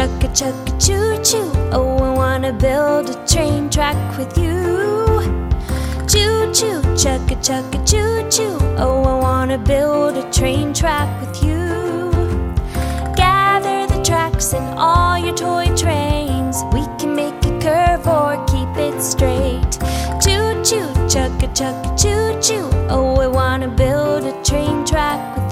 Chugga chugga choo choo. Oh, I wanna build a train track with you. Choo choo, chugga chugga choo choo. Oh, I wanna build a train track with you. Gather the tracks and all your toy trains. We can make it curve or keep it straight. Choo choo, chugga chugga choo choo. Oh, I wanna build a train track with you.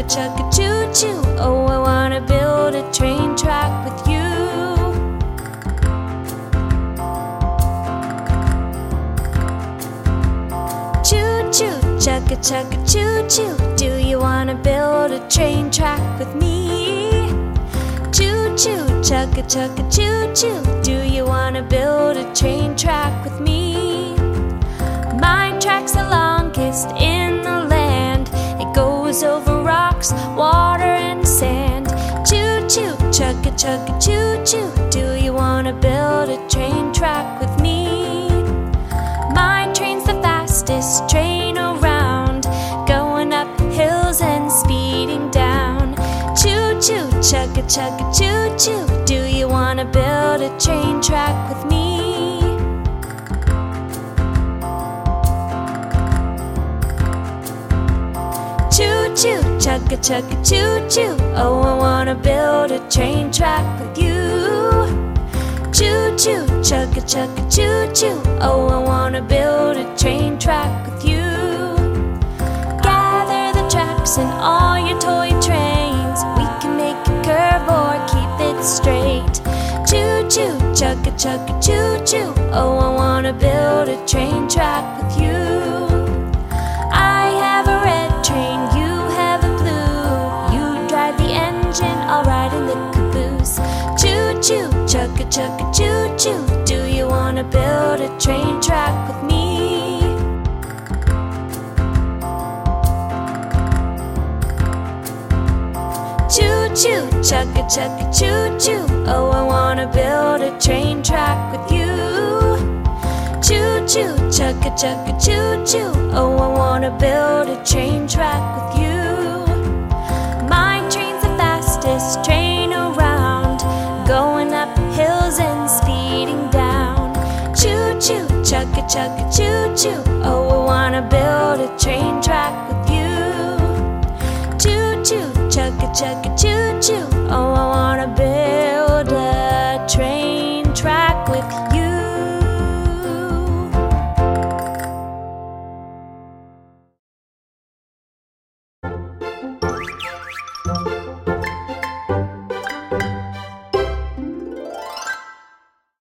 Chugga chugga choo choo. Oh, I wanna build a train track with you. Choo choo, chugga chugga choo choo. Do you wanna build a train track with me? Choo choo, chugga chugga choo choo. Do you wanna build a train track with me? Mine track's the longest in the land. It goes over rocks, water, and sand. Choo choo, chugga chugga choo choo. Do you wanna build a train track with me? My train's the fastest train around, going up hills and speeding down. Choo choo, chugga chugga choo choo. Do you wanna build a train track with me? Choo choo, chugga chugga choo choo. Oh, I wanna build a train track with you. Choo choo, chugga chugga choo choo. Oh, I wanna build a train track with you. Gather the tracks and all your toy trains. We can make it curve or keep it straight. Choo choo, chugga chugga choo choo. Oh, I wanna build a train track with you. Chugga choo choo. Do you wanna build a train track with me? Choo choo, chugga chugga choo choo. Oh, I wanna build a train track with you. Choo choo, chugga chugga choo choo. Oh, I wanna build a train track with you. Chugga chugga choo choo. Oh, I wanna build a train track with you. Choo choo, chugga chugga choo choo. Oh.